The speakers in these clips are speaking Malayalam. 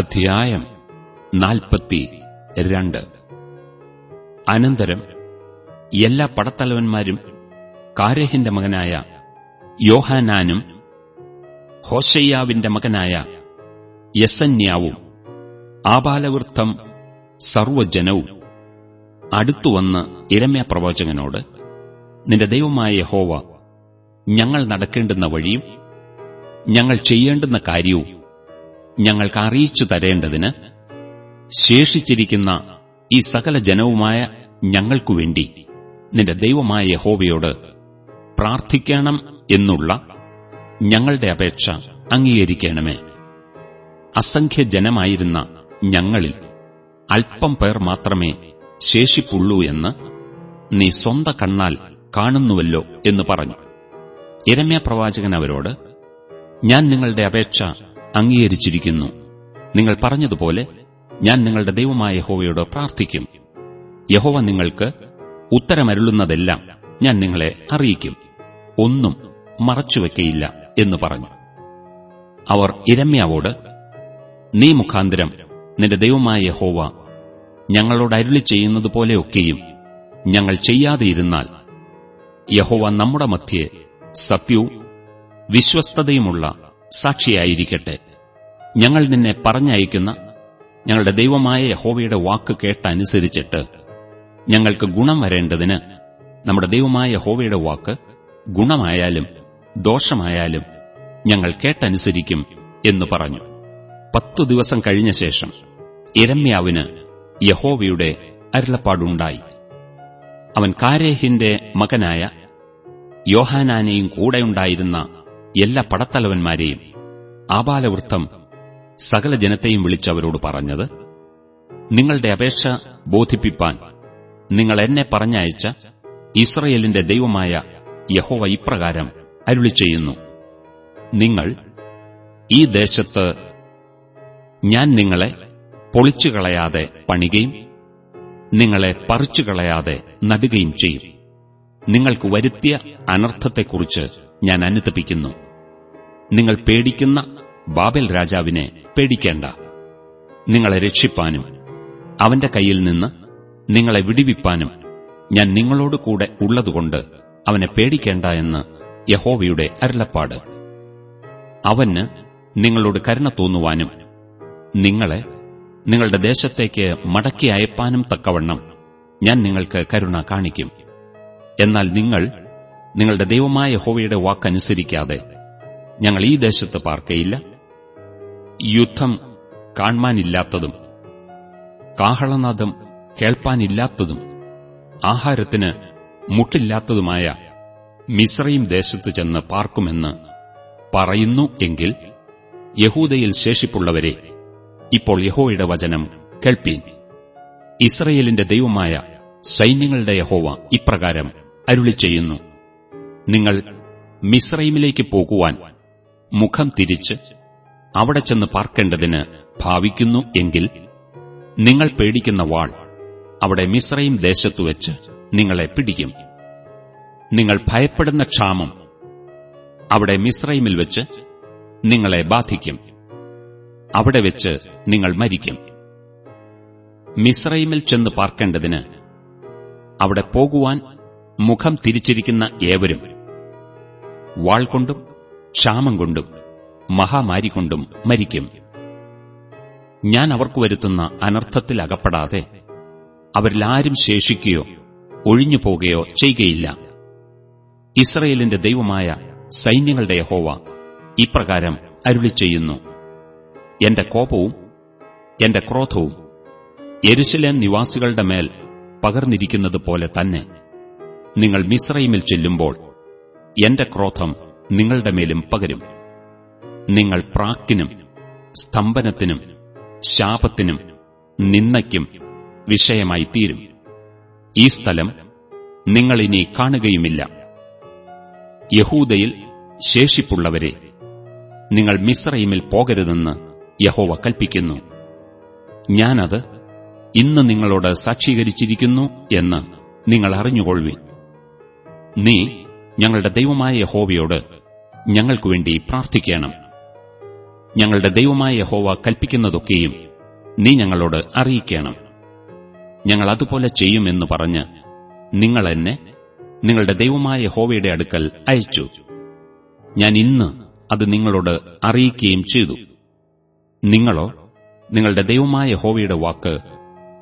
അധ്യായം നാൽപ്പത്തി രണ്ട്. അനന്തരം എല്ലാ പടത്തലവന്മാരും കാരഹിന്റെ മകനായ യോഹാനാനും ഹോഷയ്യാവിന്റെ മകനായ യസന്യാവും ആപാലവൃത്തം സർവജനവും അടുത്തുവന്ന് ഇരമ്യ പ്രവാചകനോട് നിന്റെ ദൈവമായ ഹോവ ഞങ്ങൾ നടക്കേണ്ടുന്ന വഴിയും ഞങ്ങൾ ചെയ്യേണ്ടുന്ന കാര്യവും ഞങ്ങൾക്ക് അറിയിച്ചു തരേണ്ടതിന് ശേഷിച്ചിരിക്കുന്ന ഈ സകല ജനവുമായ ഞങ്ങൾക്കുവേണ്ടി നിന്റെ ദൈവമായ യഹോവയോട് പ്രാർത്ഥിക്കണം എന്നുള്ള ഞങ്ങളുടെ അപേക്ഷ അംഗീകരിക്കണമേ. അസംഖ്യ ജനമായിരുന്ന ഞങ്ങളിൽ അല്പം പേർ മാത്രമേ ശേഷിപ്പുള്ളൂ എന്ന് നീ സ്വന്ത കണ്ണാൽ കാണുന്നുവല്ലോ എന്ന് പറഞ്ഞു. ഇരമ്യ പ്രവാചകൻ അവരോട് ഞാൻ നിങ്ങളുടെ അപേക്ഷ അംഗീകരിച്ചിരിക്കുന്നു. നിങ്ങൾ പറഞ്ഞതുപോലെ ഞാൻ നിങ്ങളുടെ ദൈവമായ യഹോവയോട് പ്രാർത്ഥിക്കും. യഹോവ നിങ്ങൾക്ക് ഉത്തരമരുളുന്നതെല്ലാം ഞാൻ നിങ്ങളെ അറിയിക്കും. ഒന്നും മറച്ചുവെക്കയില്ല എന്ന് പറഞ്ഞു. അവർ ഇരമ്യാവോട് നീ മുഖാന്തരം നിന്റെ ദൈവമായ യഹോവ ഞങ്ങളോട് അരുളി ചെയ്യുന്നതുപോലെയൊക്കെയും ഞങ്ങൾ ചെയ്യാതെയിരുന്നാൽ യഹോവ നമ്മുടെ മധ്യേ സത്യവും വിശ്വസ്തതയുമുള്ള സാക്ഷിയായിരിക്കട്ടെ. ഞങ്ങൾ നിന്നെ പറഞ്ഞയക്കുന്ന ഞങ്ങളുടെ ദൈവമായ യഹോവയുടെ വാക്ക് കേട്ടനുസരിച്ചിട്ട് ഞങ്ങൾക്ക് ഗുണം വരേണ്ടതിന് നമ്മുടെ ദൈവമായ യഹോവയുടെ വാക്ക് ഗുണമായാലും ദോഷമായാലും ഞങ്ങൾ കേട്ടനുസരിക്കും എന്ന് പറഞ്ഞു. പത്തു ദിവസം കഴിഞ്ഞ ശേഷം ഇരമ്യാവിന് യഹോവയുടെ അരുളപ്പാടുണ്ടായി. അവൻ കാരേഹിന്റെ മകനായ യോഹാനാനെയും കൂടെയുണ്ടായിരുന്ന എല്ലാ പടത്തലവന്മാരെയും ആപാലവൃത്തം സകല ജനത്തെയും വിളിച്ചവരോട് പറഞ്ഞത് നിങ്ങളുടെ അപേക്ഷ ബോധിപ്പിപ്പാൻ നിങ്ങൾ എന്നെ പറഞ്ഞയച്ച ഇസ്രയേലിന്റെ ദൈവമായ യഹോവ ഇപ്രകാരം അരുളി ചെയ്യുന്നു. നിങ്ങൾ ഈ ദേശത്ത് ഞാൻ നിങ്ങളെ പൊളിച്ചുകളയാതെ പണികയും നിങ്ങളെ പറിച്ചുകളയാതെ നടുകയും ചെയ്യും. നിങ്ങൾക്ക് വരുത്തിയ അനർത്ഥത്തെക്കുറിച്ച് ഞാൻ അനുതപിക്കുന്നു. നിങ്ങൾ പേടിക്കുന്ന ബാബൽ രാജാവിനെ പേടിക്കേണ്ട. നിങ്ങളെ രക്ഷിപ്പാനും അവന്റെ കയ്യിൽ നിന്ന് നിങ്ങളെ വിടിവിപ്പാനും ഞാൻ നിങ്ങളോട് കൂടെ ഉള്ളതുകൊണ്ട് അവനെ പേടിക്കേണ്ട എന്ന് യഹോവയുടെ അരുളപ്പാട്. അവന് നിങ്ങളോട് കരുണ തോന്നുവാനും നിങ്ങളെ നിങ്ങളുടെ ദേശത്തേക്ക് മടക്കി അയപ്പാനും തക്കവണ്ണം ഞാൻ നിങ്ങൾക്ക് കരുണ കാണിക്കും. എന്നാൽ നിങ്ങൾ നിങ്ങളുടെ ദൈവമായ ഹോവയുടെ വാക്കനുസരിക്കാതെ ഞങ്ങൾ ഈ ദേശത്ത് പാർക്കയില്ല. യുദ്ധം കാണാനില്ലാത്തതും കാഹളനാദം കേൾപ്പാനില്ലാത്തതും ആഹാരത്തിന് മുട്ടില്ലാത്തതുമായ മിശ്രയും ദേശത്ത് ചെന്ന് പാർക്കുമെന്ന് പറയുന്നു എങ്കിൽ യഹൂദയിൽ ശേഷിപ്പുള്ളവരെ ഇപ്പോൾ യഹോയുടെ വചനം കേൾപ്പീൻ. ഇസ്രയേലിന്റെ ദൈവമായ സൈന്യങ്ങളുടെ യഹോവ ഇപ്രകാരം അരുളി ചെയ്യുന്നു നിങ്ങൾ മിശ്രൈമിലേക്ക് പോകുവാൻ മുഖം തിരിച്ച് അവിടെ ചെന്ന് പാർക്കേണ്ടതിന് ഭാവിക്കുന്നു എങ്കിൽ നിങ്ങൾ പേടിക്കുന്ന വാൾ അവിടെ മിശ്രയും ദേശത്തുവെച്ച് നിങ്ങളെ പിടിക്കും. നിങ്ങൾ ഭയപ്പെടുന്ന ക്ഷാമം അവിടെ മിസ്രൈമിൽ വെച്ച് നിങ്ങളെ ബാധിക്കും. അവിടെ വെച്ച് നിങ്ങൾ മരിക്കും. മിസ്രൈമിൽ ചെന്ന് പാർക്കേണ്ടതിന് അവിടെ പോകുവാൻ മുഖം തിരിച്ചിരിക്കുന്ന ഏവരും വാൾ കൊണ്ടും ക്ഷാമം കൊണ്ടും മഹാമാരി കൊണ്ടും മരിക്കും. ഞാൻ അവർക്ക് വരുത്തുന്ന അനർത്ഥത്തിൽ അകപ്പെടാതെ അവരിലാരും ശേഷിക്കുകയോ ഒഴിഞ്ഞു പോകുകയോ ചെയ്യുകയില്ല ഇസ്രയേലിന്റെ ദൈവമായ സൈന്യങ്ങളുടെ ഹോവ ഇപ്രകാരം അരുളി ചെയ്യുന്നു എന്റെ കോപവും എന്റെ ക്രോധവും എരുശലേം നിവാസികളുടെ മേൽ പകർന്നിരിക്കുന്നത് പോലെ തന്നെ നിങ്ങൾ മിശ്രയിമിൽ ചെല്ലുമ്പോൾ എന്റെ ക്രോധം നിങ്ങളുടെ മേലും പകരും. നിങ്ങൾ പ്രാക്കിനും സ്തംഭനത്തിനും ശാപത്തിനും നിന്നയ്ക്കും വിഷയമായി തീരും. ഈ സ്ഥലം നിങ്ങളിനി കാണുകയുമില്ല. യഹൂദയിൽ ശേഷിപ്പുള്ളവരെ നിങ്ങൾ മിസ്രൈമിൽ പോകരുതെന്ന് യഹോവ കൽപ്പിക്കുന്നു. ഞാനത് ഇന്ന് നിങ്ങളോട് സാക്ഷീകരിച്ചിരിക്കുന്നു എന്ന് നിങ്ങൾ അറിഞ്ഞുകൊള്ളുവിൻ. നീ ഞങ്ങളുടെ ദൈവമായ യഹോവയോട് ഞങ്ങൾക്കുവേണ്ടി പ്രാർത്ഥിക്കണം. ഞങ്ങളുടെ ദൈവമായ യഹോവ കൽപ്പിക്കുന്നതൊക്കെയും നീ ഞങ്ങളോട് അറിയിക്കണം. ഞങ്ങൾ അതുപോലെ ചെയ്യുമെന്ന് പറഞ്ഞ് നിങ്ങൾ എന്നെ നിങ്ങളുടെ ദൈവമായ യഹോവയുടെ അടുക്കൽ അയച്ചു. ഞാൻ ഇന്ന് അത് നിങ്ങളോട് അറിയിക്കുകയും ചെയ്തു. നിങ്ങളോ നിങ്ങളുടെ ദൈവമായ യഹോവയുടെ വാക്ക്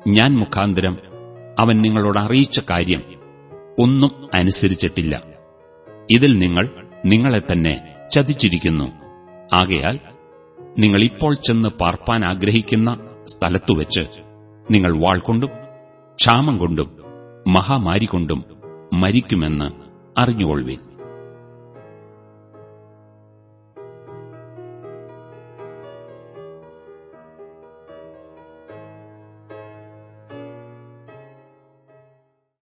ഞാൻ മുഖാന്തരം അവൻ നിങ്ങളോട് അറിയിച്ച കാര്യം ഒന്നും അനുസരിച്ചിട്ടില്ല. ഇതിൽ നിങ്ങൾ നിങ്ങളെ തന്നെ ചതിച്ചിരിക്കുന്നു. ആകയാൽ നിങ്ങൾ ഇപ്പോൾ ചെന്ന് പാർപ്പാൻ ആഗ്രഹിക്കുന്ന സ്ഥലത്തുവച്ച് നിങ്ങൾ വാൾ കൊണ്ടും ക്ഷാമം കൊണ്ടും മഹാമാരി കൊണ്ടും മരിക്കുമെന്ന് അറിഞ്ഞുകൊള്ളുവിൻ.